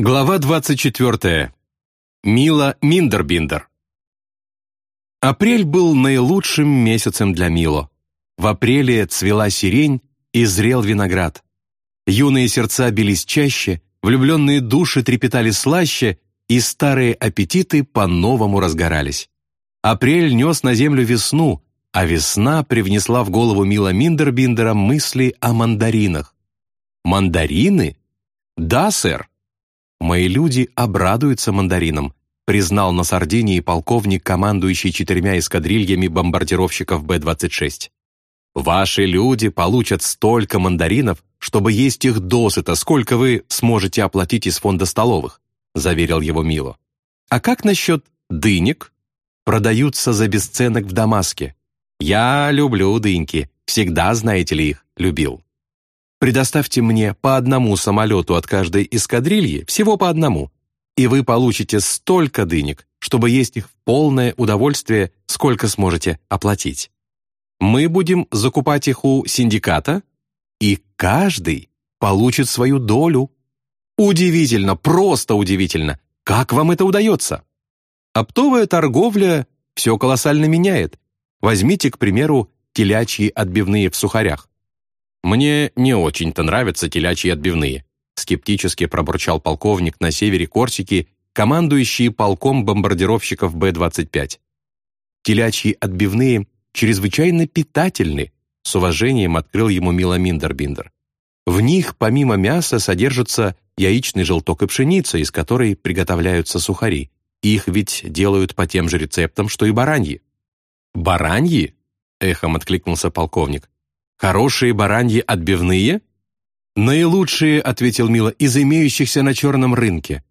Глава 24. Мила Миндербиндер. Апрель был наилучшим месяцем для Мило. В апреле цвела сирень и зрел виноград. Юные сердца бились чаще, влюбленные души трепетали слаще, и старые аппетиты по-новому разгорались. Апрель нес на землю весну, а весна привнесла в голову Мила Миндербиндера мысли о мандаринах. «Мандарины? Да, сэр!» «Мои люди обрадуются мандаринам», признал на Сардинии полковник, командующий четырьмя эскадрильями бомбардировщиков Б-26. «Ваши люди получат столько мандаринов, чтобы есть их досыта, сколько вы сможете оплатить из фонда столовых», заверил его Мило. «А как насчет дынек?» «Продаются за бесценок в Дамаске. Я люблю дыньки, всегда, знаете ли, их любил». Предоставьте мне по одному самолету от каждой эскадрильи, всего по одному, и вы получите столько дынек, чтобы есть их в полное удовольствие, сколько сможете оплатить. Мы будем закупать их у синдиката, и каждый получит свою долю. Удивительно, просто удивительно. Как вам это удается? Оптовая торговля все колоссально меняет. Возьмите, к примеру, телячьи отбивные в сухарях. «Мне не очень-то нравятся телячьи отбивные», скептически пробурчал полковник на севере Корсики, командующий полком бомбардировщиков Б-25. «Телячьи отбивные чрезвычайно питательны», с уважением открыл ему Мила Миндербиндер. В них, помимо мяса, содержится яичный желток и пшеница, из которой приготовляются сухари. Их ведь делают по тем же рецептам, что и бараньи. «Бараньи?» — эхом откликнулся полковник. Хорошие бараньи отбивные? Наилучшие, ответил Мила, из имеющихся на черном рынке.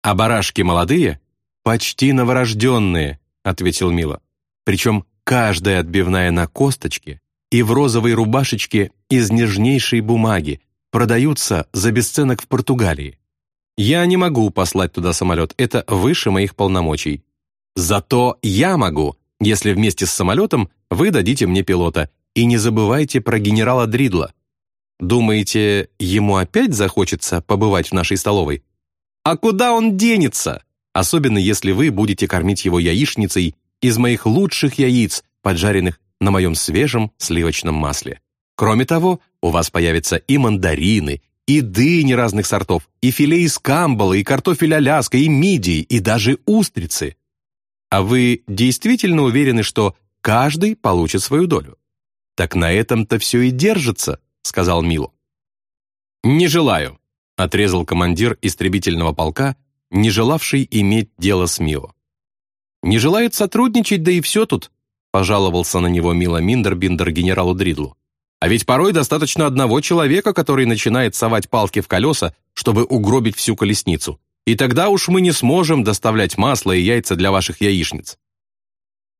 А барашки молодые? Почти новорожденные, ответил Мила. Причем каждая отбивная на косточке и в розовой рубашечке из нежнейшей бумаги продаются за бесценок в Португалии. Я не могу послать туда самолет, это выше моих полномочий. Зато я могу, если вместе с самолетом вы дадите мне пилота, и не забывайте про генерала Дридла. Думаете, ему опять захочется побывать в нашей столовой? А куда он денется? Особенно если вы будете кормить его яичницей из моих лучших яиц, поджаренных на моем свежем сливочном масле. Кроме того, у вас появятся и мандарины, и дыни разных сортов, и филе из камбала, и картофель аляска, и мидии, и даже устрицы. А вы действительно уверены, что каждый получит свою долю? «Так на этом-то все и держится», — сказал Мило. «Не желаю», — отрезал командир истребительного полка, не желавший иметь дело с Мило. «Не желает сотрудничать, да и все тут», — пожаловался на него Мило Миндербиндер генералу Дридлу. «А ведь порой достаточно одного человека, который начинает совать палки в колеса, чтобы угробить всю колесницу. И тогда уж мы не сможем доставлять масло и яйца для ваших яичниц».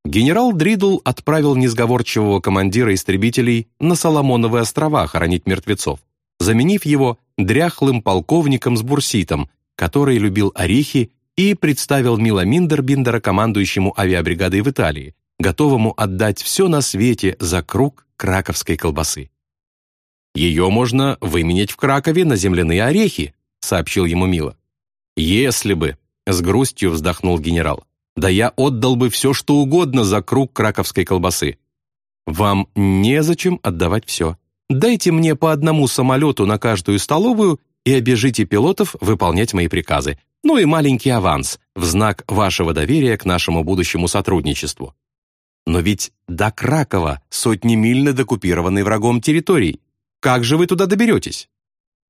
Генерал Дридл отправил несговорчивого командира истребителей на Соломоновые острова хоронить мертвецов, заменив его дряхлым полковником с бурситом, который любил орехи и представил Мила Миндербиндера командующему авиабригадой в Италии, готовому отдать все на свете за круг краковской колбасы. «Ее можно выменять в Кракове на земляные орехи», сообщил ему Мила. «Если бы», — с грустью вздохнул генерал. Да я отдал бы все, что угодно за круг краковской колбасы. Вам незачем отдавать все. Дайте мне по одному самолету на каждую столовую и обяжите пилотов выполнять мои приказы. Ну и маленький аванс в знак вашего доверия к нашему будущему сотрудничеству. Но ведь до Кракова сотни миль над оккупированной врагом территорией. Как же вы туда доберетесь?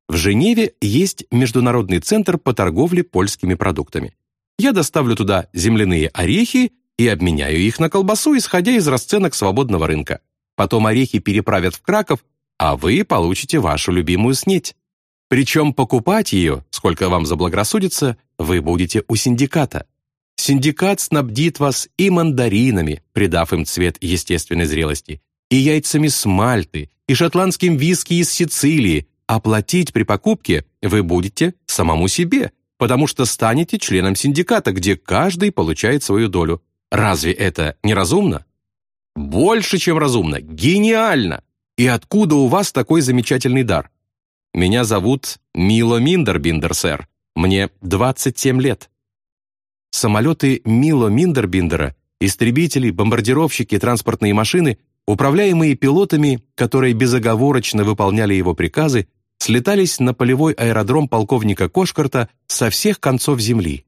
В Женеве есть Международный центр по торговле польскими продуктами я доставлю туда земляные орехи и обменяю их на колбасу, исходя из расценок свободного рынка. Потом орехи переправят в Краков, а вы получите вашу любимую снеть. Причем покупать ее, сколько вам заблагорассудится, вы будете у синдиката. Синдикат снабдит вас и мандаринами, придав им цвет естественной зрелости, и яйцами с Мальты, и шотландским виски из Сицилии, а платить при покупке вы будете самому себе – потому что станете членом синдиката, где каждый получает свою долю. Разве это не разумно? Больше, чем разумно. Гениально! И откуда у вас такой замечательный дар? Меня зовут Мило Миндербиндер, сэр, Мне 27 лет. Самолеты Мило Миндербиндера, истребители, бомбардировщики, транспортные машины, управляемые пилотами, которые безоговорочно выполняли его приказы, слетались на полевой аэродром полковника Кошкарта со всех концов Земли.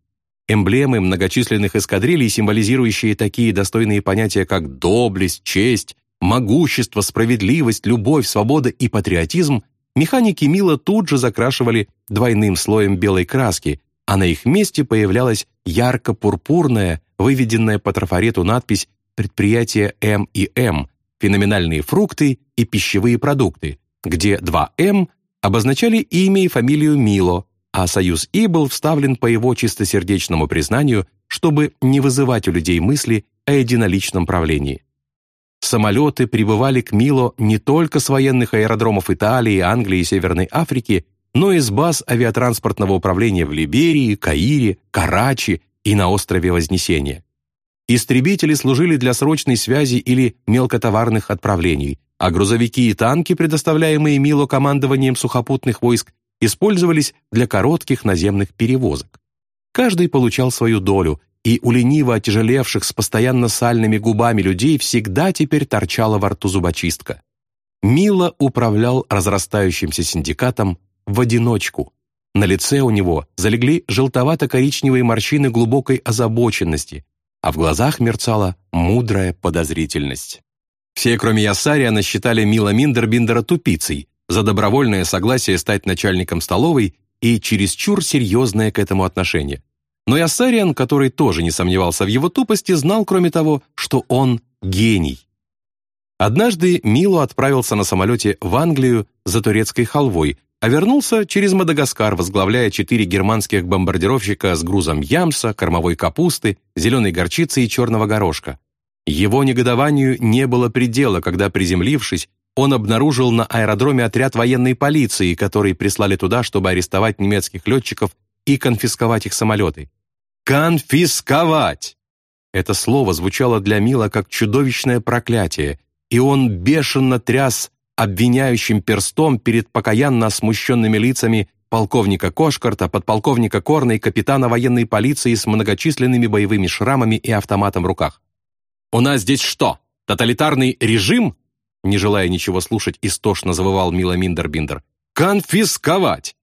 Эмблемы многочисленных эскадрилей, символизирующие такие достойные понятия, как доблесть, честь, могущество, справедливость, любовь, свобода и патриотизм, механики Мила тут же закрашивали двойным слоем белой краски, а на их месте появлялась ярко-пурпурная, выведенная по трафарету надпись «Предприятие М&М», «Феноменальные фрукты и пищевые продукты», где два «М» обозначали имя и фамилию Мило, а союз «И» был вставлен по его чистосердечному признанию, чтобы не вызывать у людей мысли о единоличном правлении. Самолеты прибывали к Мило не только с военных аэродромов Италии, Англии и Северной Африки, но и с баз авиатранспортного управления в Либерии, Каире, Карачи и на острове Вознесения. Истребители служили для срочной связи или мелкотоварных отправлений, а грузовики и танки, предоставляемые Мило командованием сухопутных войск, использовались для коротких наземных перевозок. Каждый получал свою долю, и у лениво отяжелевших с постоянно сальными губами людей всегда теперь торчала во рту зубочистка. Мило управлял разрастающимся синдикатом в одиночку. На лице у него залегли желтовато-коричневые морщины глубокой озабоченности, а в глазах мерцала мудрая подозрительность. Все, кроме Ясариана, считали Мила Миндербиндера тупицей, за добровольное согласие стать начальником столовой и чересчур серьезное к этому отношение. Но Ясариан, который тоже не сомневался в его тупости, знал, кроме того, что он гений. Однажды Мило отправился на самолете в Англию за турецкой халвой, а вернулся через Мадагаскар, возглавляя четыре германских бомбардировщика с грузом ямса, кормовой капусты, зеленой горчицы и черного горошка. Его негодованию не было предела, когда, приземлившись, он обнаружил на аэродроме отряд военной полиции, который прислали туда, чтобы арестовать немецких летчиков и конфисковать их самолеты. «Конфисковать!» Это слово звучало для Мила как чудовищное проклятие, и он бешено тряс обвиняющим перстом перед покаянно смущенными лицами полковника Кошкарта, подполковника Корна и капитана военной полиции с многочисленными боевыми шрамами и автоматом в руках. «У нас здесь что, тоталитарный режим?» Не желая ничего слушать, истошно завывал Мила Миндербиндер. «Конфисковать!»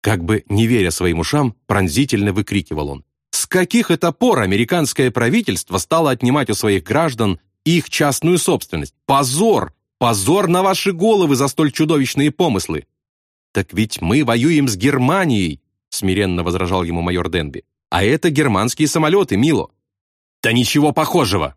Как бы не веря своим ушам, пронзительно выкрикивал он. «С каких это пор американское правительство стало отнимать у своих граждан их частную собственность? Позор! Позор на ваши головы за столь чудовищные помыслы!» «Так ведь мы воюем с Германией!» смиренно возражал ему майор Денби. «А это германские самолеты, Мило!» «Да ничего похожего!»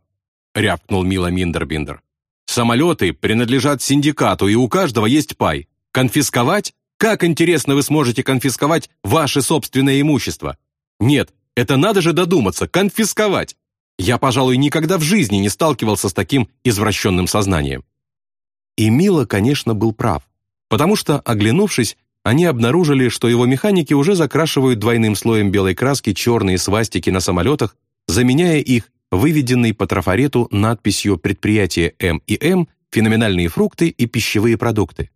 Рявкнул Мила Миндербиндер. Самолеты принадлежат синдикату, и у каждого есть пай. Конфисковать? Как интересно вы сможете конфисковать ваше собственное имущество? Нет, это надо же додуматься, конфисковать. Я, пожалуй, никогда в жизни не сталкивался с таким извращенным сознанием. И Мила, конечно, был прав, потому что, оглянувшись, они обнаружили, что его механики уже закрашивают двойным слоем белой краски черные свастики на самолетах, заменяя их выведенный по трафарету надписью «Предприятие М&М», «Феноменальные фрукты и пищевые продукты».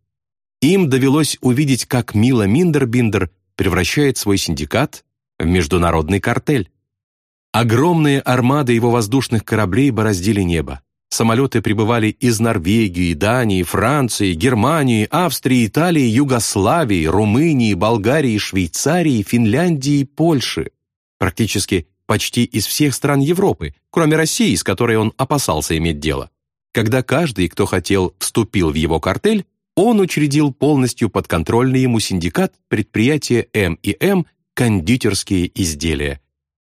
Им довелось увидеть, как Мила Миндербиндер превращает свой синдикат в международный картель. Огромные армады его воздушных кораблей бороздили небо. Самолеты прибывали из Норвегии, Дании, Франции, Германии, Австрии, Италии, Югославии, Румынии, Болгарии, Швейцарии, Финляндии, Польши. Практически почти из всех стран Европы, кроме России, с которой он опасался иметь дело. Когда каждый, кто хотел, вступил в его картель, он учредил полностью подконтрольный ему синдикат предприятия М&М «Кондитерские изделия».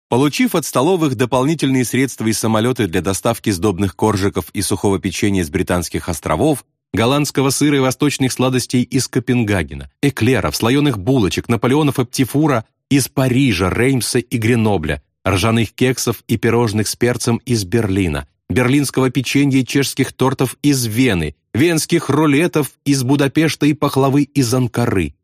Получив от столовых дополнительные средства и самолеты для доставки сдобных коржиков и сухого печенья с британских островов, голландского сыра и восточных сладостей из Копенгагена, эклеров, слоеных булочек, наполеонов и птифура из Парижа, Реймса и Гренобля, ржаных кексов и пирожных с перцем из Берлина, берлинского печенья и чешских тортов из Вены, венских рулетов из Будапешта и пахлавы из Анкары.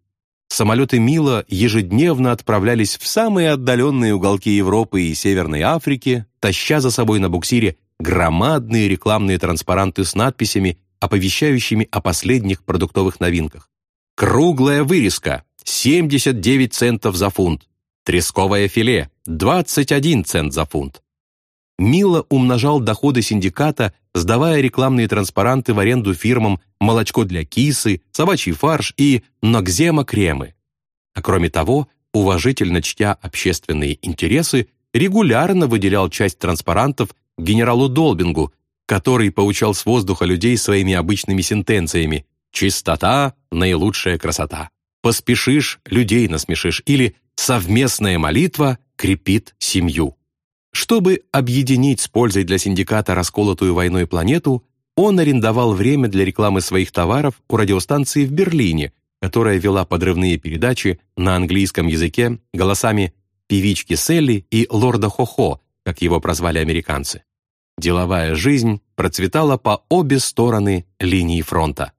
Самолеты Мила ежедневно отправлялись в самые отдаленные уголки Европы и Северной Африки, таща за собой на буксире громадные рекламные транспаранты с надписями, оповещающими о последних продуктовых новинках. Круглая вырезка – 79 центов за фунт. Тресковое филе – 21 цент за фунт. Мило умножал доходы синдиката, сдавая рекламные транспаранты в аренду фирмам «Молочко для кисы», «Собачий фарш» и «Нокзема кремы». А кроме того, уважительно чтя общественные интересы, регулярно выделял часть транспарантов генералу Долбингу, который поучал с воздуха людей своими обычными сентенциями «Чистота – наилучшая красота», «Поспешишь – людей насмешишь» или «Совместная молитва крепит семью». Чтобы объединить с пользой для синдиката расколотую войной планету, он арендовал время для рекламы своих товаров у радиостанции в Берлине, которая вела подрывные передачи на английском языке голосами певички Селли и лорда Хохо, как его прозвали американцы. Деловая жизнь процветала по обе стороны линии фронта.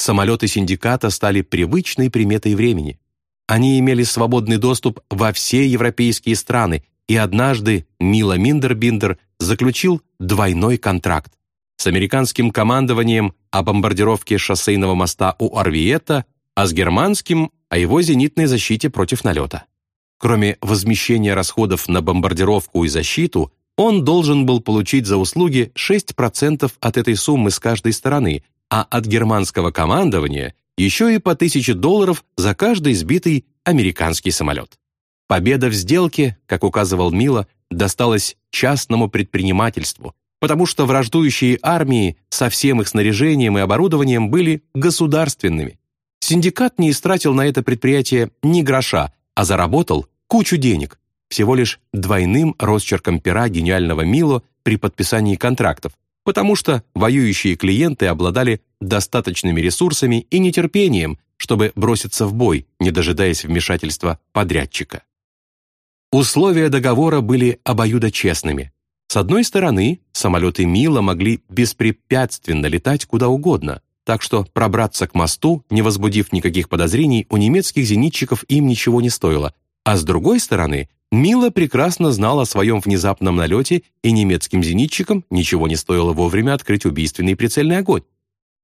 Самолеты синдиката стали привычной приметой времени. Они имели свободный доступ во все европейские страны и однажды Мила Миндербиндер заключил двойной контракт с американским командованием о бомбардировке шоссейного моста у Арвиета, а с германским о его зенитной защите против налета. Кроме возмещения расходов на бомбардировку и защиту, он должен был получить за услуги 6% от этой суммы с каждой стороны, а от германского командования еще и по 1000 долларов за каждый сбитый американский самолет. Победа в сделке, как указывал Мила, досталась частному предпринимательству, потому что враждующие армии со всем их снаряжением и оборудованием были государственными. Синдикат не истратил на это предприятие ни гроша, а заработал кучу денег, всего лишь двойным росчерком пера гениального Мило при подписании контрактов, потому что воюющие клиенты обладали достаточными ресурсами и нетерпением, чтобы броситься в бой, не дожидаясь вмешательства подрядчика. Условия договора были обоюдочестными. С одной стороны, самолеты Мила могли беспрепятственно летать куда угодно, так что пробраться к мосту, не возбудив никаких подозрений, у немецких зенитчиков им ничего не стоило. А с другой стороны, Мила прекрасно знал о своем внезапном налете, и немецким зенитчикам ничего не стоило вовремя открыть убийственный прицельный огонь.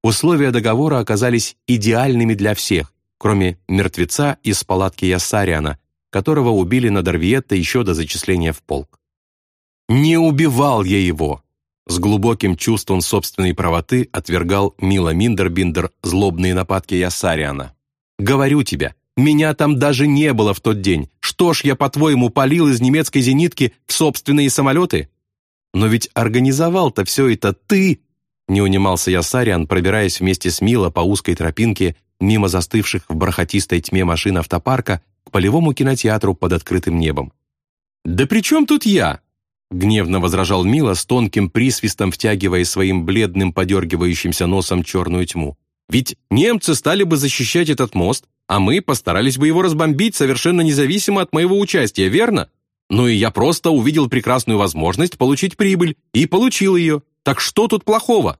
Условия договора оказались идеальными для всех, кроме мертвеца из палатки Яссариана, которого убили на Дарвиетто еще до зачисления в полк. «Не убивал я его!» С глубоким чувством собственной правоты отвергал Мила Миндербиндер злобные нападки Ясариана. «Говорю тебе, меня там даже не было в тот день. Что ж я, по-твоему, палил из немецкой зенитки в собственные самолеты? Но ведь организовал-то все это ты!» Не унимался Ясариан, пробираясь вместе с Мила по узкой тропинке мимо застывших в бархатистой тьме машин автопарка к полевому кинотеатру под открытым небом. «Да при чем тут я?» Гневно возражал Мила с тонким присвистом, втягивая своим бледным, подергивающимся носом черную тьму. «Ведь немцы стали бы защищать этот мост, а мы постарались бы его разбомбить совершенно независимо от моего участия, верно? Ну и я просто увидел прекрасную возможность получить прибыль и получил ее. Так что тут плохого?»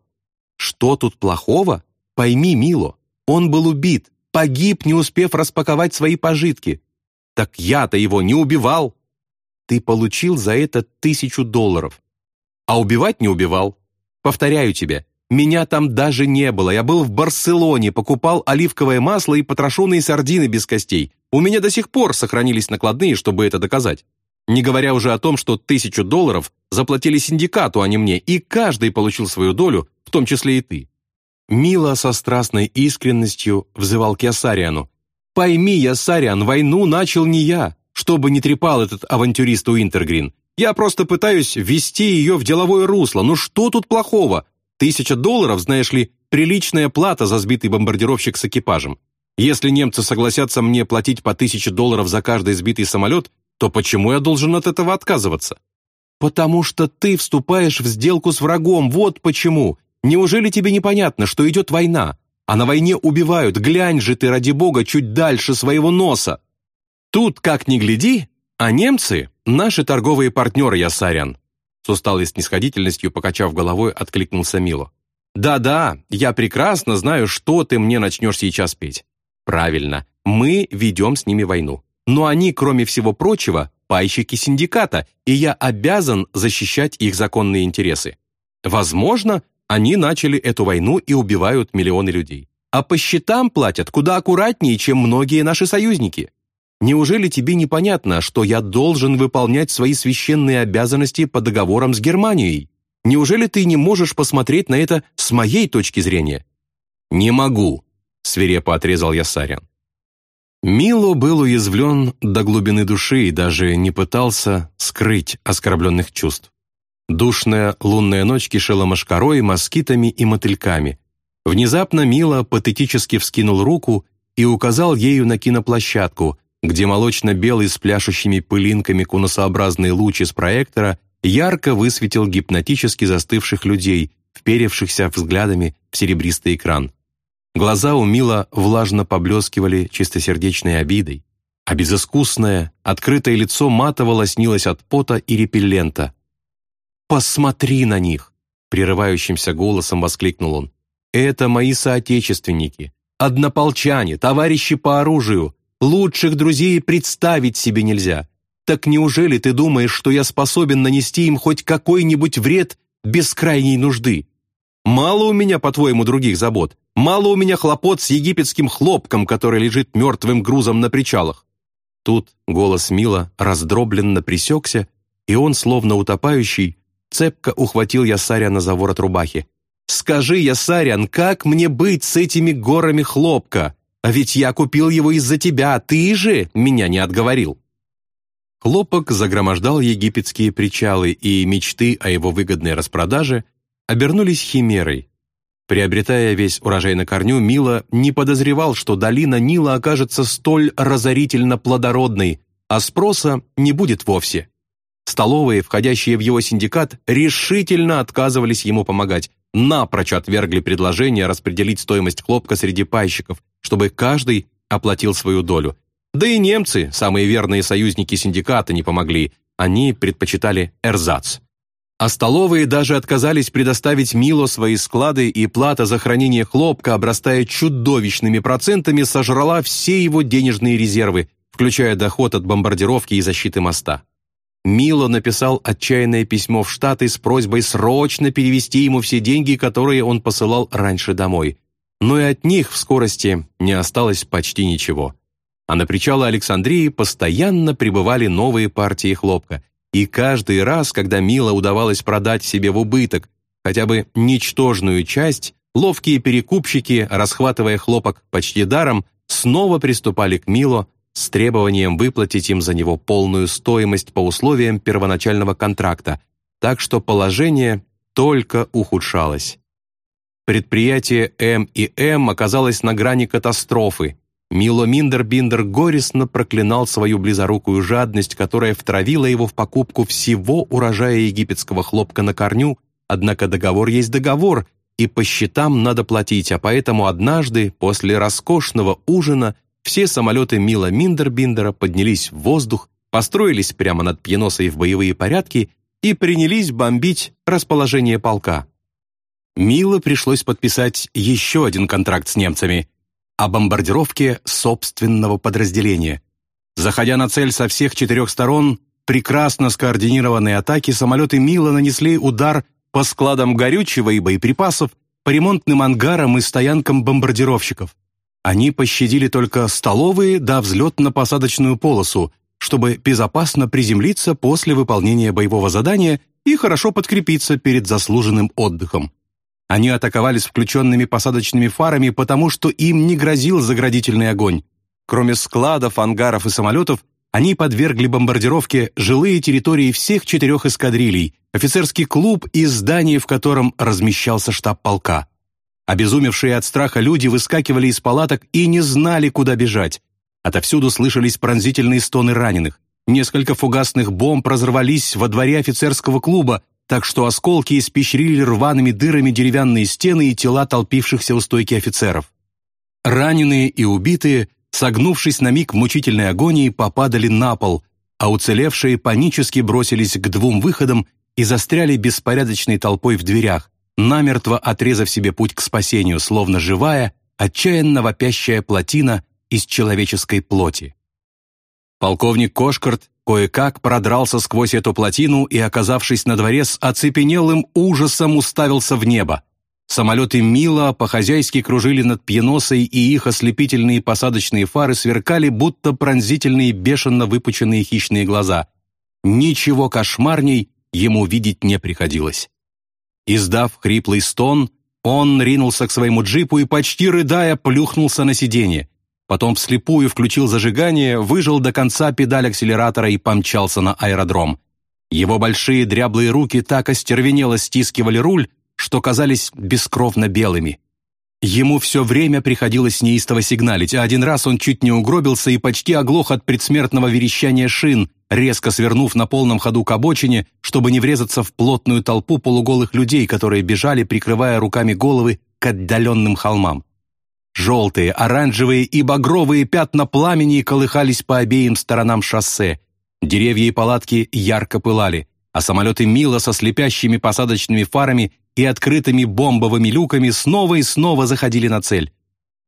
«Что тут плохого? Пойми, Мило, он был убит, Погиб, не успев распаковать свои пожитки. Так я-то его не убивал. Ты получил за это тысячу долларов. А убивать не убивал. Повторяю тебе, меня там даже не было. Я был в Барселоне, покупал оливковое масло и потрошенные сардины без костей. У меня до сих пор сохранились накладные, чтобы это доказать. Не говоря уже о том, что тысячу долларов заплатили синдикату, а не мне, и каждый получил свою долю, в том числе и ты. Мила со страстной искренностью взывал к Ясариану. «Пойми, Ясариан, войну начал не я, чтобы не трепал этот авантюрист Уинтергрин. Я просто пытаюсь ввести ее в деловое русло. Ну что тут плохого? Тысяча долларов, знаешь ли, приличная плата за сбитый бомбардировщик с экипажем. Если немцы согласятся мне платить по тысяче долларов за каждый сбитый самолет, то почему я должен от этого отказываться? Потому что ты вступаешь в сделку с врагом, вот почему. Неужели тебе непонятно, что идет война? А на войне убивают, глянь же ты, ради бога, чуть дальше своего носа. Тут, как ни гляди, а немцы — наши торговые партнеры, Ясарян. С усталой снисходительностью, покачав головой, откликнулся Мило. «Да-да, я прекрасно знаю, что ты мне начнешь сейчас петь. Правильно, мы ведем с ними войну. Но они, кроме всего прочего, пайщики синдиката, и я обязан защищать их законные интересы. Возможно, они начали эту войну и убивают миллионы людей. А по счетам платят куда аккуратнее, чем многие наши союзники. Неужели тебе непонятно, что я должен выполнять свои священные обязанности по договорам с Германией? Неужели ты не можешь посмотреть на это с моей точки зрения?» «Не могу», — свирепо отрезал я Сарян. Мило был уязвлен до глубины души и даже не пытался скрыть оскорбленных чувств. Душная лунная ночь кишела мошкарой, москитами и мотыльками. Внезапно Мила патетически вскинул руку и указал ею на киноплощадку, где молочно-белый с пляшущими пылинками конусообразный луч из проектора ярко высветил гипнотически застывших людей, вперевшихся взглядами в серебристый экран. Глаза у Мила влажно поблескивали чистосердечной обидой, а безыскусное, открытое лицо матово лоснилось от пота и репеллента. «Посмотри на них!» — прерывающимся голосом воскликнул он. «Это мои соотечественники, однополчане, товарищи по оружию. Лучших друзей представить себе нельзя. Так неужели ты думаешь, что я способен нанести им хоть какой-нибудь вред без крайней нужды? Мало у меня, по-твоему, других забот. Мало у меня хлопот с египетским хлопком, который лежит мертвым грузом на причалах. Тут голос Мила раздробленно присекся, и он, словно утопающий, Цепко ухватил Ясаряна за ворот рубахи. «Скажи, Ясарян, как мне быть с этими горами хлопка? А ведь я купил его из-за тебя, ты же меня не отговорил». Хлопок загромождал египетские причалы, и мечты о его выгодной распродаже обернулись химерой. Приобретая весь урожай на корню, Мила не подозревал, что долина Нила окажется столь разорительно плодородной, а спроса не будет вовсе. Столовые, входящие в его синдикат, решительно отказывались ему помогать, напрочь отвергли предложение распределить стоимость хлопка среди пайщиков, чтобы каждый оплатил свою долю. Да и немцы, самые верные союзники синдиката, не помогли, они предпочитали эрзац. А столовые даже отказались предоставить Мило свои склады, и плата за хранение хлопка, обрастая чудовищными процентами, сожрала все его денежные резервы, включая доход от бомбардировки и защиты моста. Мило написал отчаянное письмо в Штаты с просьбой срочно перевести ему все деньги, которые он посылал раньше домой. Но и от них в скорости не осталось почти ничего. А на причалы Александрии постоянно прибывали новые партии хлопка. И каждый раз, когда Мило удавалось продать себе в убыток хотя бы ничтожную часть, ловкие перекупщики, расхватывая хлопок почти даром, снова приступали к Мило с требованием выплатить им за него полную стоимость по условиям первоначального контракта, так что положение только ухудшалось. Предприятие М и М оказалось на грани катастрофы. Мило Миндербиндер горестно проклинал свою близорукую жадность, которая втравила его в покупку всего урожая египетского хлопка на корню, однако договор есть договор, и по счетам надо платить, а поэтому однажды, после роскошного ужина, все самолеты Мила Миндербиндера поднялись в воздух, построились прямо над Пьеносой в боевые порядки и принялись бомбить расположение полка. Мило пришлось подписать еще один контракт с немцами о бомбардировке собственного подразделения. Заходя на цель со всех четырех сторон, прекрасно скоординированные атаки самолеты Мила нанесли удар по складам горючего и боеприпасов, по ремонтным ангарам и стоянкам бомбардировщиков. Они пощадили только столовые да взлетно-посадочную полосу, чтобы безопасно приземлиться после выполнения боевого задания и хорошо подкрепиться перед заслуженным отдыхом. Они атаковали с включенными посадочными фарами, потому что им не грозил заградительный огонь. Кроме складов, ангаров и самолетов, они подвергли бомбардировке жилые территории всех четырех эскадрилей, офицерский клуб и здание, в котором размещался штаб полка. Обезумевшие от страха люди выскакивали из палаток и не знали, куда бежать. Отовсюду слышались пронзительные стоны раненых. Несколько фугасных бомб разорвались во дворе офицерского клуба, так что осколки испещрили рваными дырами деревянные стены и тела толпившихся у стойки офицеров. Раненые и убитые, согнувшись на миг в мучительной агонии, попадали на пол, а уцелевшие панически бросились к двум выходам и застряли беспорядочной толпой в дверях, намертво отрезав себе путь к спасению, словно живая, отчаянно вопящая плотина из человеческой плоти. Полковник Кошкарт кое-как продрался сквозь эту плотину и, оказавшись на дворе, с оцепенелым ужасом уставился в небо. Самолеты Мила по-хозяйски кружили над Пьеносой, и их ослепительные посадочные фары сверкали, будто пронзительные, бешено выпученные хищные глаза. Ничего кошмарней ему видеть не приходилось. Издав хриплый стон, он ринулся к своему джипу и, почти рыдая, плюхнулся на сиденье. Потом вслепую включил зажигание, выжил до конца педаль акселератора и помчался на аэродром. Его большие дряблые руки так остервенело стискивали руль, что казались бескровно белыми. Ему все время приходилось неистово сигналить, а один раз он чуть не угробился и почти оглох от предсмертного верещания шин, резко свернув на полном ходу к обочине, чтобы не врезаться в плотную толпу полуголых людей, которые бежали, прикрывая руками головы к отдаленным холмам. Желтые, оранжевые и багровые пятна пламени колыхались по обеим сторонам шоссе. Деревья и палатки ярко пылали, а самолеты Мила со слепящими посадочными фарами и открытыми бомбовыми люками снова и снова заходили на цель.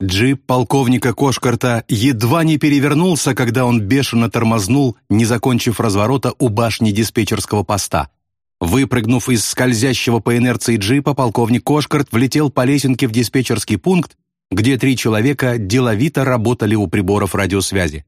Джип полковника Кошкарта едва не перевернулся, когда он бешено тормознул, не закончив разворота у башни диспетчерского поста. Выпрыгнув из скользящего по инерции джипа, полковник Кошкарт влетел по лесенке в диспетчерский пункт, где три человека деловито работали у приборов радиосвязи.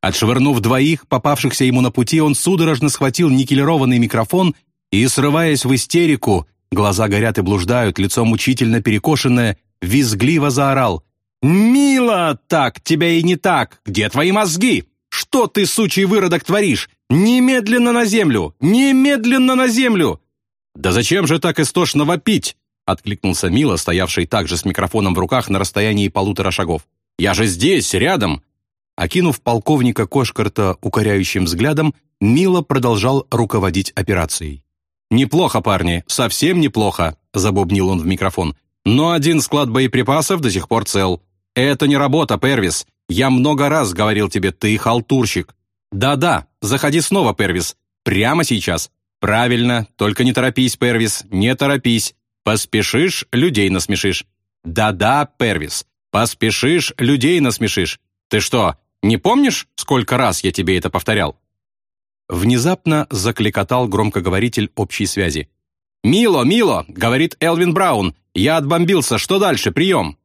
Отшвырнув двоих, попавшихся ему на пути, он судорожно схватил никелированный микрофон и, срываясь в истерику, глаза горят и блуждают, лицо мучительно перекошенное, визгливо заорал «Мило так, тебя и не так! Где твои мозги? Что ты, сучий выродок, творишь? Немедленно на землю! Немедленно на землю!» «Да зачем же так истошно вопить?» Откликнулся Мила, стоявший также с микрофоном в руках на расстоянии полутора шагов. «Я же здесь, рядом!» Окинув полковника Кошкарта укоряющим взглядом, Мила продолжал руководить операцией. «Неплохо, парни, совсем неплохо», — забубнил он в микрофон. «Но один склад боеприпасов до сих пор цел. «Это не работа, Первис. Я много раз говорил тебе, ты халтурщик». «Да-да, заходи снова, Первис. Прямо сейчас». «Правильно, только не торопись, Первис, не торопись. Поспешишь, людей насмешишь». «Да-да, Первис, поспешишь, людей насмешишь. Ты что, не помнишь, сколько раз я тебе это повторял?» Внезапно закликотал громкоговоритель общей связи. «Мило, Мило!» — говорит Элвин Браун. «Я отбомбился. Что дальше? Прием!»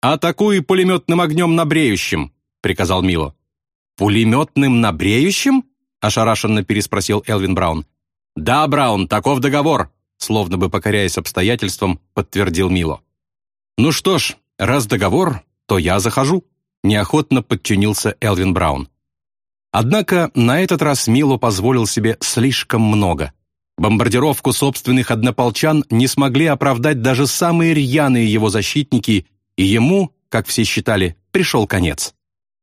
«Атакуй пулеметным огнем на бреющем», — приказал Мило. «Пулеметным на бреющем?» — ошарашенно переспросил Элвин Браун. «Да, Браун, таков договор», — словно бы покоряясь обстоятельствам, подтвердил Мило. «Ну что ж, раз договор, то я захожу», — неохотно подчинился Элвин Браун. Однако на этот раз Мило позволил себе слишком много. Бомбардировку собственных однополчан не смогли оправдать даже самые рьяные его защитники и ему, как все считали, пришел конец.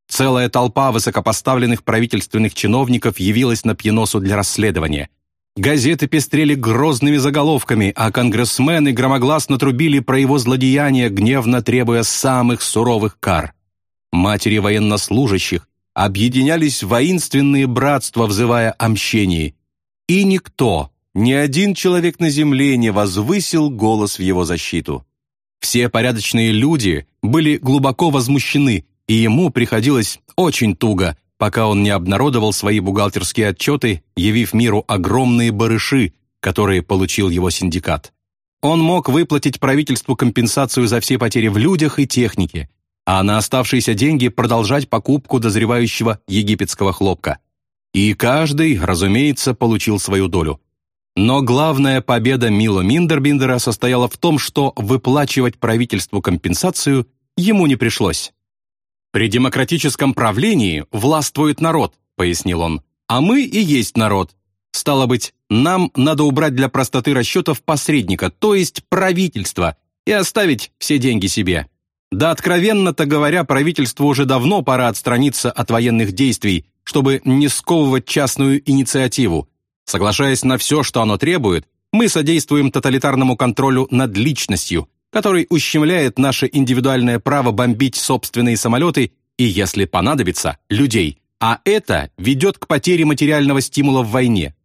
Целая толпа высокопоставленных правительственных чиновников явилась на Пьеносу для расследования. Газеты пестрели грозными заголовками, а конгрессмены громогласно трубили про его злодеяния, гневно требуя самых суровых кар. Матери военнослужащих объединялись в воинственные братства, взывая о мщении. И никто, ни один человек на земле не возвысил голос в его защиту. Все порядочные люди были глубоко возмущены, и ему приходилось очень туго, пока он не обнародовал свои бухгалтерские отчеты, явив миру огромные барыши, которые получил его синдикат. Он мог выплатить правительству компенсацию за все потери в людях и технике, а на оставшиеся деньги продолжать покупку дозревающего египетского хлопка. И каждый, разумеется, получил свою долю. Но главная победа Мило Миндербиндера состояла в том, что выплачивать правительству компенсацию ему не пришлось. «При демократическом правлении властвует народ», — пояснил он, «а мы и есть народ. Стало быть, нам надо убрать для простоты расчетов посредника, то есть правительство, и оставить все деньги себе. Да, откровенно-то говоря, правительству уже давно пора отстраниться от военных действий, чтобы не сковывать частную инициативу, Соглашаясь на все, что оно требует, мы содействуем тоталитарному контролю над личностью, который ущемляет наше индивидуальное право бомбить собственные самолеты и, если понадобится, людей, а это ведет к потере материального стимула в войне.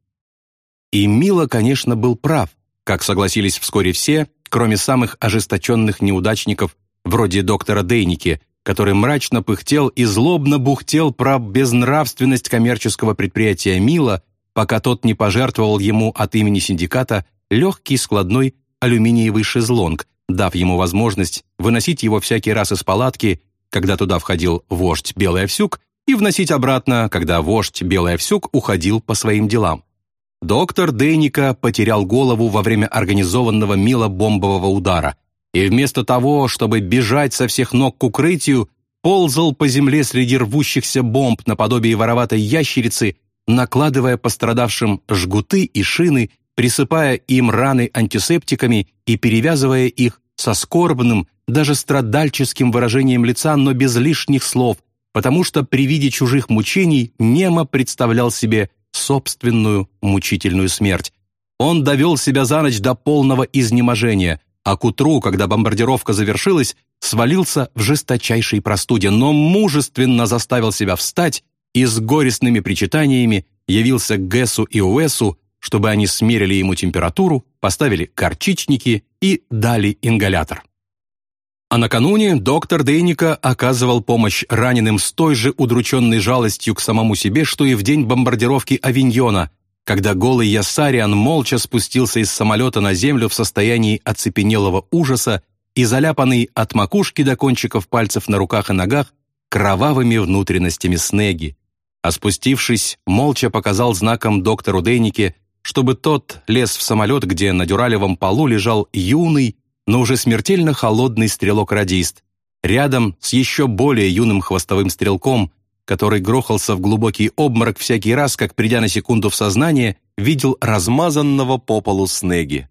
И Мила, конечно, был прав, как согласились вскоре все, кроме самых ожесточенных неудачников, вроде доктора Дейники, который мрачно пыхтел и злобно бухтел про безнравственность коммерческого предприятия Мила пока тот не пожертвовал ему от имени синдиката легкий складной алюминиевый шезлонг, дав ему возможность выносить его всякий раз из палатки, когда туда входил вождь Белый Овсюк, и вносить обратно, когда вождь Белый Овсюк уходил по своим делам. Доктор Дейника потерял голову во время организованного мило-бомбового удара, и вместо того, чтобы бежать со всех ног к укрытию, ползал по земле среди рвущихся бомб наподобие вороватой ящерицы, накладывая пострадавшим жгуты и шины, присыпая им раны антисептиками и перевязывая их со скорбным, даже страдальческим выражением лица, но без лишних слов, потому что при виде чужих мучений немо представлял себе собственную мучительную смерть. Он довел себя за ночь до полного изнеможения, а к утру, когда бомбардировка завершилась, свалился в жесточайшей простуде, но мужественно заставил себя встать и с горестными причитаниями явился к Гэсу и Уэсу, чтобы они смерили ему температуру, поставили горчичники и дали ингалятор. А накануне доктор Дейника оказывал помощь раненым с той же удрученной жалостью к самому себе, что и в день бомбардировки Авиньона, когда голый Яссариан молча спустился из самолета на землю в состоянии оцепенелого ужаса и заляпанный от макушки до кончиков пальцев на руках и ногах кровавыми внутренностями снеги, а спустившись, молча показал знаком доктору Дейнике, чтобы тот лез в самолет, где на дюралевом полу лежал юный, но уже смертельно холодный стрелок-радист, рядом с еще более юным хвостовым стрелком, который грохался в глубокий обморок всякий раз, как, придя на секунду в сознание, видел размазанного по полу Снеги.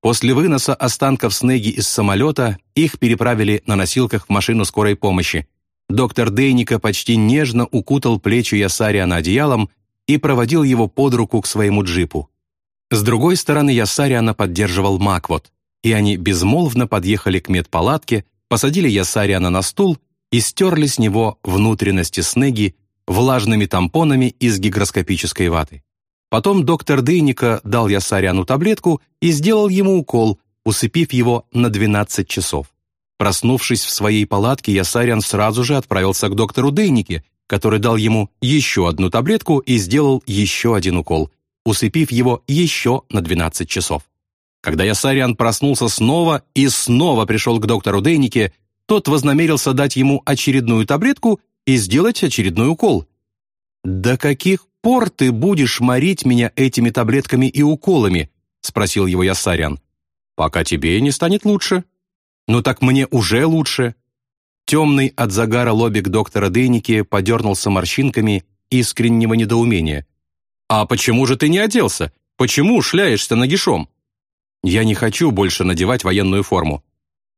После выноса останков Снеги из самолета их переправили на носилках в машину скорой помощи. Доктор Дейника почти нежно укутал плечи Ясариана одеялом и проводил его под руку к своему джипу. С другой стороны Ясариана поддерживал Маквот, и они безмолвно подъехали к медпалатке, посадили Ясариана на стул и стерли с него внутренности снеги влажными тампонами из гигроскопической ваты. Потом доктор Дейника дал Ясариану таблетку и сделал ему укол, усыпив его на 12 часов. Проснувшись в своей палатке, Ясариан сразу же отправился к доктору Дейнике, который дал ему еще одну таблетку и сделал еще один укол, усыпив его еще на 12 часов. Когда Ясариан проснулся снова и снова пришел к доктору Дейнике, тот вознамерился дать ему очередную таблетку и сделать очередной укол. «До каких пор ты будешь морить меня этими таблетками и уколами?» — спросил его Ясариан. «Пока тебе не станет лучше». «Ну так мне уже лучше». Темный от загара лобик доктора Дейники подернулся морщинками искреннего недоумения. «А почему же ты не оделся? Почему шляешься нагишом?» «Я не хочу больше надевать военную форму».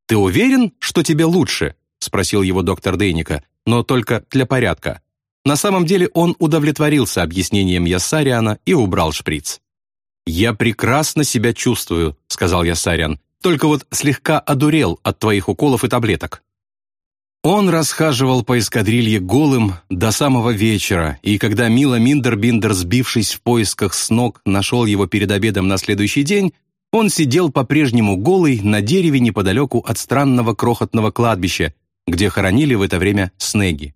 «Ты уверен, что тебе лучше?» — спросил его доктор Дейника, но только для порядка. На самом деле он удовлетворился объяснением Яссариана и убрал шприц. «Я прекрасно себя чувствую», — сказал Яссариан, «только вот слегка одурел от твоих уколов и таблеток». Он расхаживал по эскадрилье голым до самого вечера, и когда Мила Миндербиндер, сбившись в поисках с ног, нашел его перед обедом на следующий день, он сидел по-прежнему голый на дереве неподалеку от странного крохотного кладбища, где хоронили в это время снеги.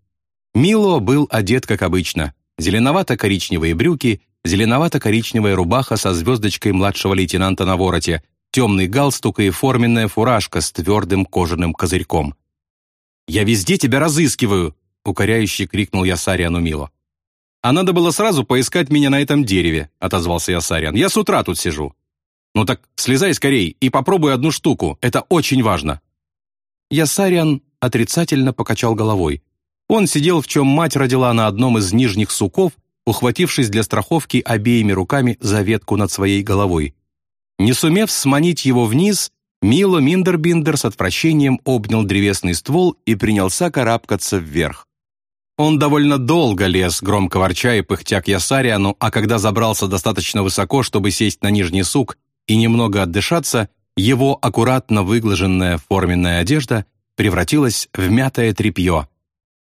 Мило был одет как обычно. Зеленовато-коричневые брюки, зеленовато-коричневая рубаха со звездочкой младшего лейтенанта на вороте, темный галстук и форменная фуражка с твердым кожаным козырьком. «Я везде тебя разыскиваю!» — укоряюще крикнул я Сариану Мило. «А надо было сразу поискать меня на этом дереве», — отозвался я Сариан. «Я с утра тут сижу». «Ну так слезай скорей и попробуй одну штуку, это очень важно». Ясариан отрицательно покачал головой. Он сидел, в чем мать родила на одном из нижних суков, ухватившись для страховки обеими руками за ветку над своей головой. Не сумев сманить его вниз, Мило Миндербиндер с отвращением обнял древесный ствол и принялся карабкаться вверх. Он довольно долго лез, громко ворча и пыхтя к Ясариану, а когда забрался достаточно высоко, чтобы сесть на нижний сук и немного отдышаться, его аккуратно выглаженная форменная одежда превратилась в мятое тряпье.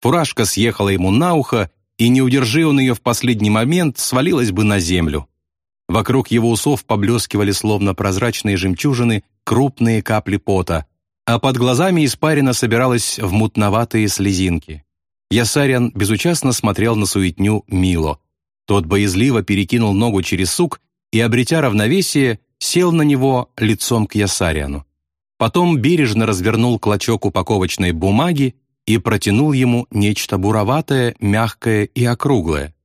Фуражка съехала ему на ухо, и, не удержи он ее в последний момент, свалилась бы на землю. Вокруг его усов поблескивали, словно прозрачные жемчужины, крупные капли пота, а под глазами испарина собиралась в мутноватые слезинки. Ясарян безучастно смотрел на суетню Мило. Тот боязливо перекинул ногу через сук и, обретя равновесие, сел на него лицом к Ясариану. потом бережно развернул клочок упаковочной бумаги и протянул ему нечто буроватое, мягкое и округлое.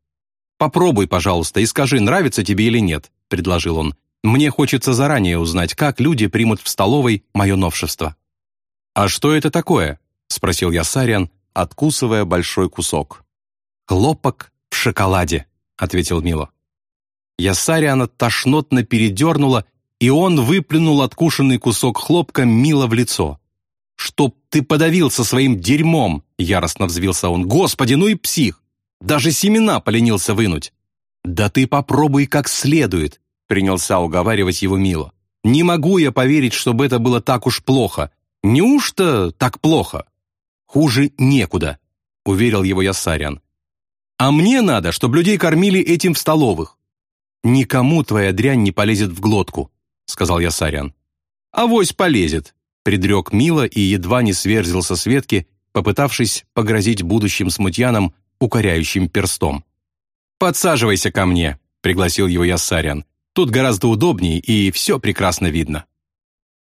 «Попробуй, пожалуйста, и скажи, нравится тебе или нет», — предложил он. «Мне хочется заранее узнать, как люди примут в столовой мое новшество». «А что это такое?» — спросил я Сариан, откусывая большой кусок. «Хлопок в шоколаде», — ответил Мило. Ясариана тошнотно передернула, и он выплюнул откушенный кусок хлопка Мило в лицо. «Чтоб ты подавился своим дерьмом!» — яростно взвился он. «Господи, ну и псих! Даже семена поленился вынуть. «Да ты попробуй как следует», — принялся уговаривать его Мило. «Не могу я поверить, чтобы это было так уж плохо. Неужто так плохо?» «Хуже некуда», — уверил его Ясарян. «А мне надо, чтобы людей кормили этим в столовых». «Никому твоя дрянь не полезет в глотку», — сказал Ясарян. «Авось полезет», — предрек Мило и едва не сверзился с ветки, попытавшись погрозить будущим смутьянам укоряющим перстом. «Подсаживайся ко мне», — пригласил его Яссарян. «Тут гораздо удобнее, и все прекрасно видно».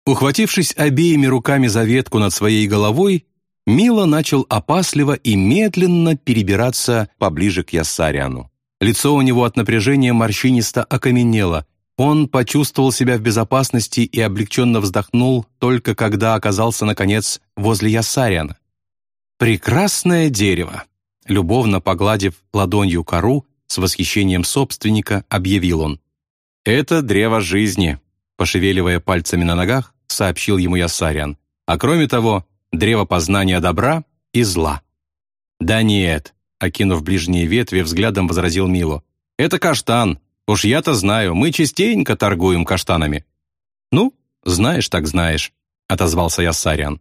Ухватившись обеими руками за ветку над своей головой, Мила начал опасливо и медленно перебираться поближе к Яссаряну. Лицо у него от напряжения морщинисто окаменело. Он почувствовал себя в безопасности и облегченно вздохнул, только когда оказался, наконец, возле Яссаряна. «Прекрасное дерево!» Любовно погладив ладонью кору, с восхищением собственника объявил он. «Это древо жизни», — пошевеливая пальцами на ногах, сообщил ему Ясариан. «А кроме того, древо познания добра и зла». «Да нет», — окинув ближние ветви, взглядом возразил Мило. «Это каштан. Уж я-то знаю, мы частенько торгуем каштанами». «Ну, знаешь так знаешь», — отозвался Ясариан.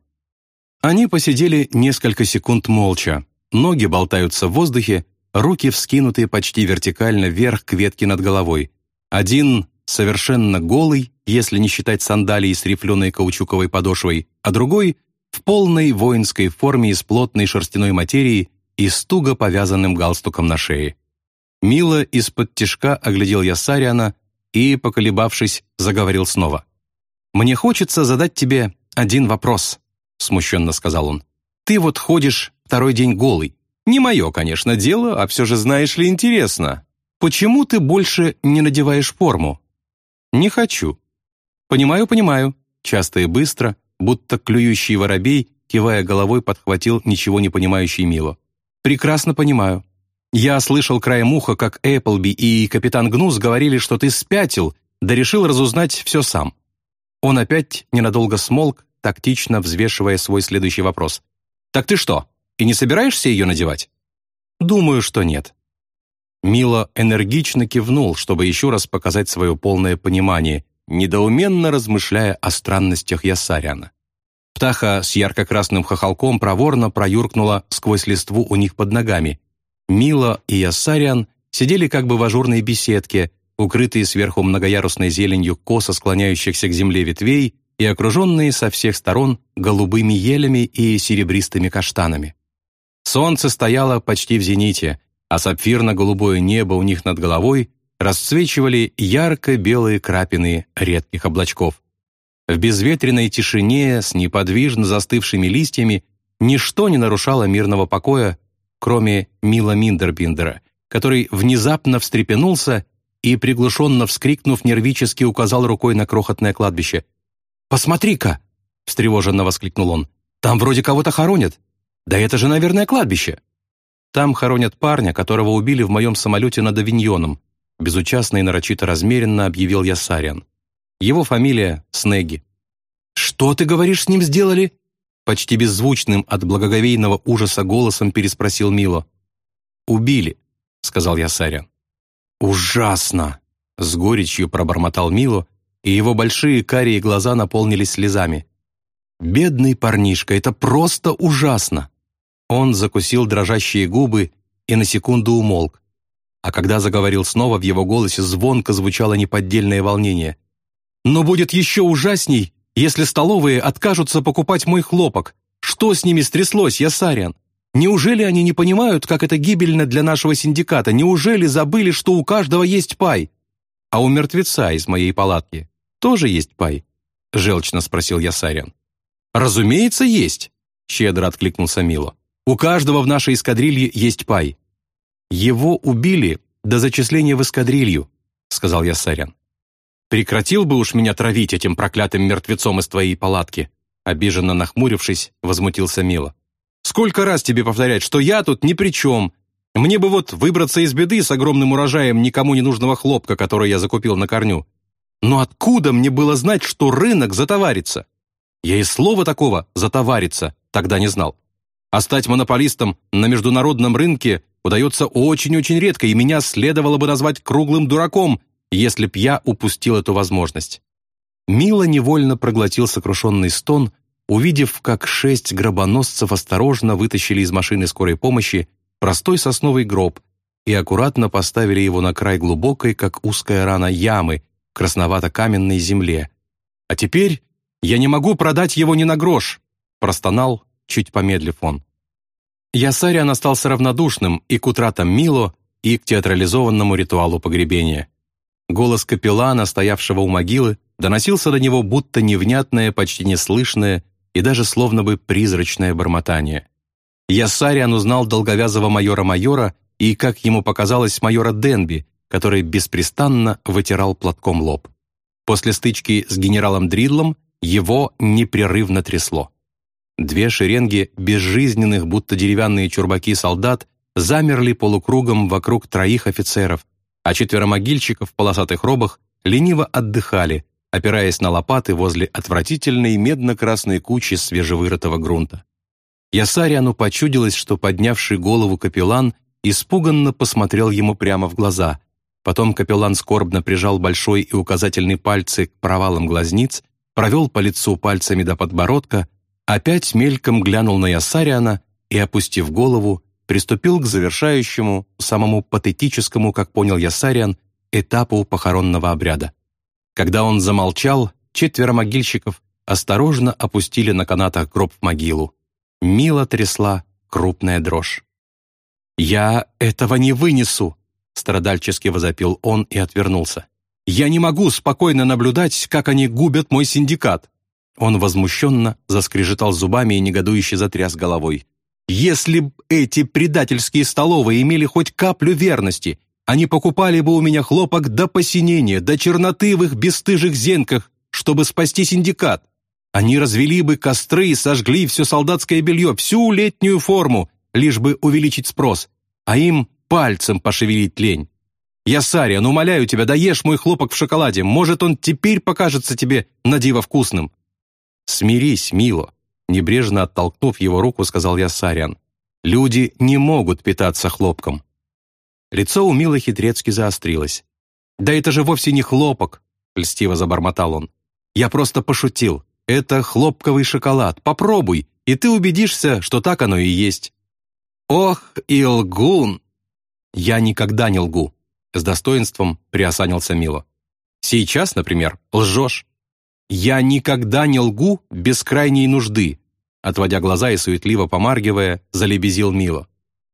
Они посидели несколько секунд молча, Ноги болтаются в воздухе, руки вскинуты почти вертикально вверх к ветке над головой. Один совершенно голый, если не считать сандалии с рифленой каучуковой подошвой, а другой в полной воинской форме из плотной шерстяной материи и с туго повязанным галстуком на шее. Мило из-под тишка оглядел я Сариана и, поколебавшись, заговорил снова. «Мне хочется задать тебе один вопрос», — смущенно сказал он. «Ты вот ходишь второй день голый. Не мое, конечно, дело, а все же, знаешь ли, интересно. Почему ты больше не надеваешь форму? Не хочу. Понимаю, понимаю. Часто и быстро, будто клюющий воробей, кивая головой, подхватил ничего не понимающий Мило. Прекрасно понимаю. Я слышал краем уха, как Эпплби и капитан Гнус говорили, что ты спятил, да решил разузнать все сам. Он опять ненадолго смолк, тактично взвешивая свой следующий вопрос. «Так ты что, и не собираешься ее надевать?» «Думаю, что нет». Мила энергично кивнул, чтобы еще раз показать свое полное понимание, недоуменно размышляя о странностях Ясаряна. Птаха с ярко-красным хохолком проворно проюркнула сквозь листву у них под ногами. Мила и Ясариан сидели как бы в ажурной беседке, укрытые сверху многоярусной зеленью косо склоняющихся к земле ветвей и окруженные со всех сторон голубыми елями и серебристыми каштанами. Солнце стояло почти в зените, а сапфирно-голубое небо у них над головой расцвечивали ярко-белые крапины редких облачков. В безветренной тишине с неподвижно застывшими листьями ничто не нарушало мирного покоя, кроме Мила Миндербиндера, который внезапно встрепенулся и, приглушенно вскрикнув, нервически указал рукой на крохотное кладбище. «Посмотри-ка!» — встревоженно воскликнул он. «Там вроде кого-то хоронят. Да это же, наверное, кладбище!» «Там хоронят парня, которого убили в моем самолете над Авиньоном», безучастно и нарочито размеренно объявил я Сариан. «Его фамилия Снеги». «Что, ты говоришь, с ним сделали?» Почти беззвучным от благоговейного ужаса голосом переспросил Мило. «Убили», — сказал я Сариан. «Ужасно!» — с горечью пробормотал Мило, и его большие карие глаза наполнились слезами. «Бедный парнишка, это просто ужасно!» Он закусил дрожащие губы и на секунду умолк. А когда заговорил снова, в его голосе звонко звучало неподдельное волнение. «Но будет еще ужасней, если столовые откажутся покупать мой хлопок. Что с ними стряслось, Ясарян? Неужели они не понимают, как это гибельно для нашего синдиката? Неужели забыли, что у каждого есть пай? А у мертвеца из моей палатки тоже есть пай?» желчно спросил я Сарян. «Разумеется, есть», — щедро откликнулся Мило. «У каждого в нашей эскадрилье есть пай». «Его убили до зачисления в эскадрилью», — сказал я Сарян. «Прекратил бы уж меня травить этим проклятым мертвецом из твоей палатки», обиженно нахмурившись, возмутился Мило. «Сколько раз тебе повторять, что я тут ни при чем, мне бы вот выбраться из беды с огромным урожаем никому не нужного хлопка, который я закупил на корню. Но откуда мне было знать, что рынок затоварится? Я и слова такого «затоварится» тогда не знал. А стать монополистом на международном рынке удается очень-очень редко, и меня следовало бы назвать круглым дураком, если б я упустил эту возможность. Мило невольно проглотил сокрушенный стон, увидев, как шесть гробоносцев осторожно вытащили из машины скорой помощи простой сосновый гроб и аккуратно поставили его на край глубокой, как узкая рана ямы, красновато-каменной земле. «А теперь я не могу продать его ни на грош!» простонал, чуть помедлив он. Ясариан остался равнодушным и к утратам Мило, и к театрализованному ритуалу погребения. Голос капеллана, стоявшего у могилы, доносился до него будто невнятное, почти неслышное и даже словно бы призрачное бормотание. Яссариан узнал долговязого майора-майора и, как ему показалось, майора Денби, который беспрестанно вытирал платком лоб. После стычки с генералом Дридлом его непрерывно трясло. Две шеренги безжизненных, будто деревянные чурбаки солдат замерли полукругом вокруг троих офицеров, а четверо могильщиков в полосатых робах лениво отдыхали, опираясь на лопаты возле отвратительной медно-красной кучи свежевырытого грунта. Ясариану почудилось, что поднявший голову капеллан испуганно посмотрел ему прямо в глаза. Потом капеллан скорбно прижал большой и указательный пальцы к провалам глазниц, провел по лицу пальцами до подбородка, опять мельком глянул на Ясариана и, опустив голову, приступил к завершающему, самому патетическому, как понял Ясариан, этапу похоронного обряда. Когда он замолчал, четверо могильщиков осторожно опустили на канатах гроб в могилу. Мило трясла крупная дрожь. «Я этого не вынесу!» страдальчески возопил он и отвернулся. «Я не могу спокойно наблюдать, как они губят мой синдикат!» Он возмущенно заскрежетал зубами и негодующе затряс головой. «Если б эти предательские столовые имели хоть каплю верности, они покупали бы у меня хлопок до посинения, до черноты в их бесстыжих зенках, чтобы спасти синдикат. Они развели бы костры и сожгли все солдатское белье, всю летнюю форму, лишь бы увеличить спрос, а им пальцем пошевелить лень. Я, Сариан, умоляю тебя, доешь мой хлопок в шоколаде, может, он теперь покажется тебе на диво вкусным». «Смирись, Мило», небрежно оттолкнув его руку, сказал я Сариан. «Люди не могут питаться хлопком». Лицо у Милы хитрецки заострилось. «Да это же вовсе не хлопок», — льстиво забормотал он. «Я просто пошутил. Это хлопковый шоколад. Попробуй, и ты убедишься, что так оно и есть». «Ох, и лгун!» «Я никогда не лгу», — с достоинством приосанился Мило. «Сейчас, например, лжешь». «Я никогда не лгу без крайней нужды», отводя глаза и суетливо помаргивая, залебезил Мило.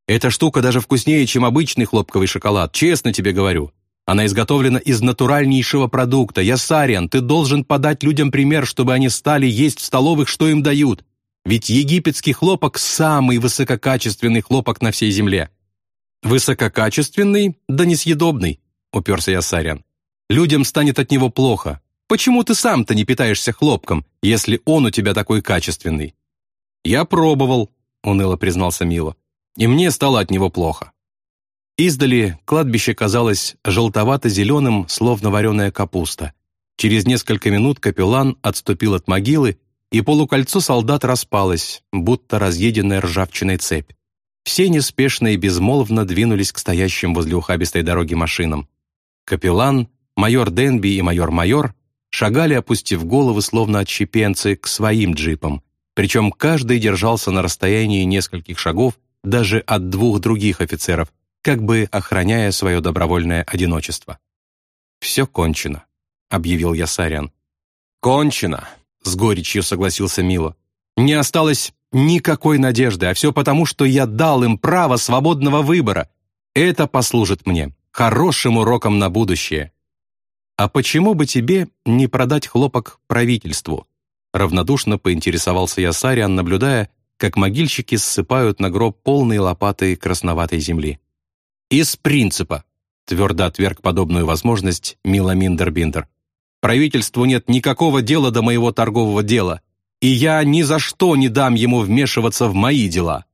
«Эта штука даже вкуснее, чем обычный хлопковый шоколад, честно тебе говорю. Она изготовлена из натуральнейшего продукта. Я Сариан, ты должен подать людям пример, чтобы они стали есть в столовых, что им дают. Ведь египетский хлопок – самый высококачественный хлопок на всей земле». «Высококачественный, да несъедобный», – уперся я Сариан. «Людям станет от него плохо. Почему ты сам-то не питаешься хлопком, если он у тебя такой качественный?» «Я пробовал», – уныло признался Мило, – «и мне стало от него плохо». Издали кладбище казалось желтовато-зеленым, словно вареная капуста. Через несколько минут капеллан отступил от могилы, и полукольцо солдат распалось, будто разъеденная ржавчиной цепь. Все неспешно и безмолвно двинулись к стоящим возле ухабистой дороги машинам. Капеллан, майор Денби и майор-майор шагали, опустив головы, словно отщепенцы, к своим джипам, причем каждый держался на расстоянии нескольких шагов даже от двух других офицеров, как бы охраняя свое добровольное одиночество. «Все кончено», — объявил я Сарян. «Кончено», — с горечью согласился Мило. «Не осталось никакой надежды, а все потому, что я дал им право свободного выбора. Это послужит мне хорошим уроком на будущее». «А почему бы тебе не продать хлопок правительству?» Равнодушно поинтересовался я Сариан, наблюдая, как могильщики ссыпают на гроб полные лопаты красноватой земли. «Из принципа», — твердо отверг подобную возможность Миламин Дербиндер. «Правительству нет никакого дела до моего торгового дела, и я ни за что не дам ему вмешиваться в мои дела.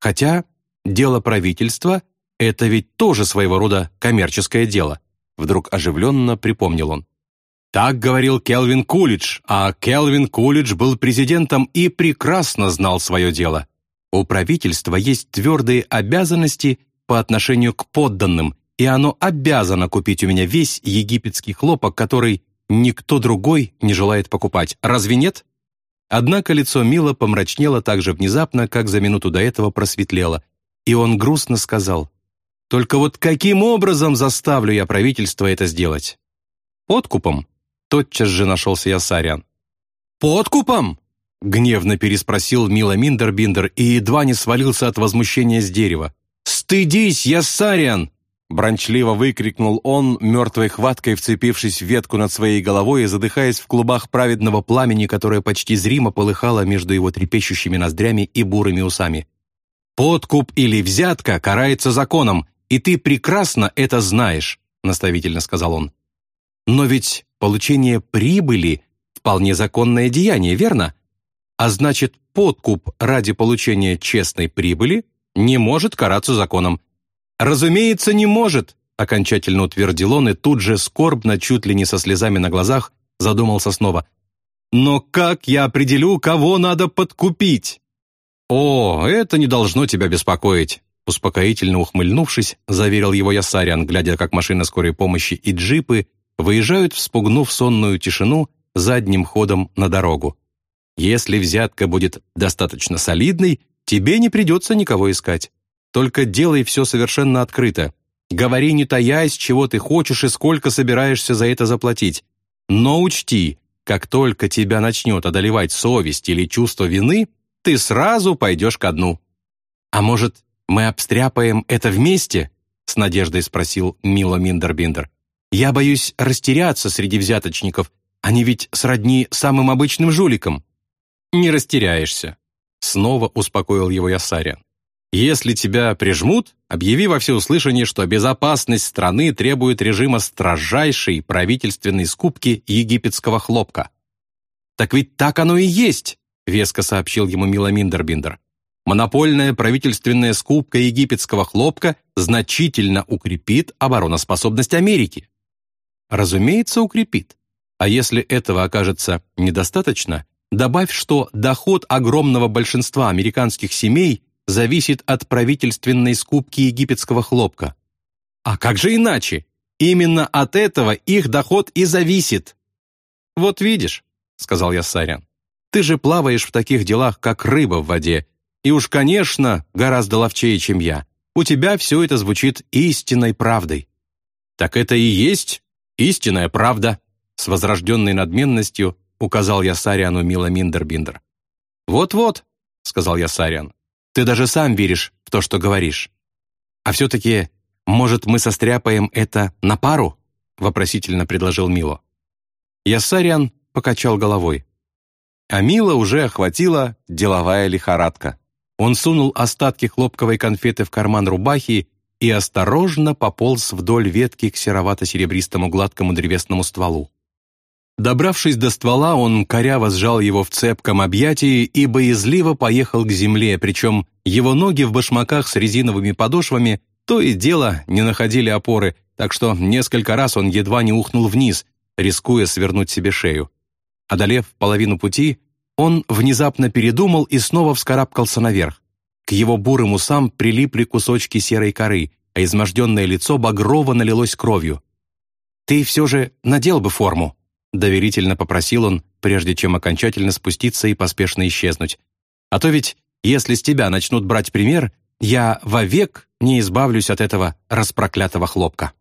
Хотя дело правительства — это ведь тоже своего рода коммерческое дело», — вдруг оживленно припомнил он. Так говорил Келвин Кулидж, а Келвин Кулидж был президентом и прекрасно знал свое дело. У правительства есть твердые обязанности по отношению к подданным, и оно обязано купить у меня весь египетский хлопок, который никто другой не желает покупать. Разве нет? Однако лицо Мила помрачнело так же внезапно, как за минуту до этого просветлело, и он грустно сказал, «Только вот каким образом заставлю я правительство это сделать? Подкупом? Тотчас же нашелся Ясарян. «Подкупом?» — гневно переспросил Мила Миндербиндер и едва не свалился от возмущения с дерева. «Стыдись, Ясариан!» Бранчливо выкрикнул он, мертвой хваткой вцепившись в ветку над своей головой и задыхаясь в клубах праведного пламени, которое почти зримо полыхало между его трепещущими ноздрями и бурыми усами. «Подкуп или взятка карается законом, и ты прекрасно это знаешь», наставительно сказал он. «Но ведь Получение прибыли – вполне законное деяние, верно? А значит, подкуп ради получения честной прибыли не может караться законом. Разумеется, не может, окончательно утвердил он и тут же скорбно, чуть ли не со слезами на глазах, задумался снова. Но как я определю, кого надо подкупить? О, это не должно тебя беспокоить. Успокоительно ухмыльнувшись, заверил его Ясариан, глядя, как машина скорой помощи и джипы выезжают, вспугнув сонную тишину, задним ходом на дорогу. Если взятка будет достаточно солидной, тебе не придется никого искать. Только делай все совершенно открыто. Говори, не таясь, чего ты хочешь и сколько собираешься за это заплатить. Но учти, как только тебя начнет одолевать совесть или чувство вины, ты сразу пойдешь ко дну. «А может, мы обстряпаем это вместе?» с надеждой спросил Мила Миндербиндер. Я боюсь растеряться среди взяточников. Они ведь сродни самым обычным жуликам». «Не растеряешься», — снова успокоил его Ясарян. «Если тебя прижмут, объяви во всеуслышание, что безопасность страны требует режима строжайшей правительственной скупки египетского хлопка». «Так ведь так оно и есть», — веско сообщил ему Миламин Дербиндер. «Монопольная правительственная скупка египетского хлопка значительно укрепит обороноспособность Америки. Разумеется, укрепит. А если этого окажется недостаточно, добавь, что доход огромного большинства американских семей зависит от правительственной скупки египетского хлопка. А как же иначе? Именно от этого их доход и зависит. «Вот видишь», — сказал я Сарян, «ты же плаваешь в таких делах, как рыба в воде, и уж, конечно, гораздо ловчее, чем я. У тебя все это звучит истинной правдой». «Так это и есть «Истинная правда», — с возрожденной надменностью указал я Сариану Мила Миндербиндер. «Вот-вот», — сказал я Сариан, — «ты даже сам веришь в то, что говоришь. А все-таки, может, мы состряпаем это на пару?» — вопросительно предложил Мило. Ясариан покачал головой. А Мила уже охватила деловая лихорадка. Он сунул остатки хлопковой конфеты в карман рубахи и осторожно пополз вдоль ветки к серовато-серебристому гладкому древесному стволу. Добравшись до ствола, он коряво сжал его в цепком объятии и боязливо поехал к земле, причем его ноги в башмаках с резиновыми подошвами то и дело не находили опоры, так что несколько раз он едва не ухнул вниз, рискуя свернуть себе шею. Одолев половину пути, он внезапно передумал и снова вскарабкался наверх. К его бурым усам прилипли кусочки серой коры, а изможденное лицо багрово налилось кровью. «Ты все же надел бы форму», — доверительно попросил он, прежде чем окончательно спуститься и поспешно исчезнуть. «А то ведь, если с тебя начнут брать пример, я вовек не избавлюсь от этого распроклятого хлопка».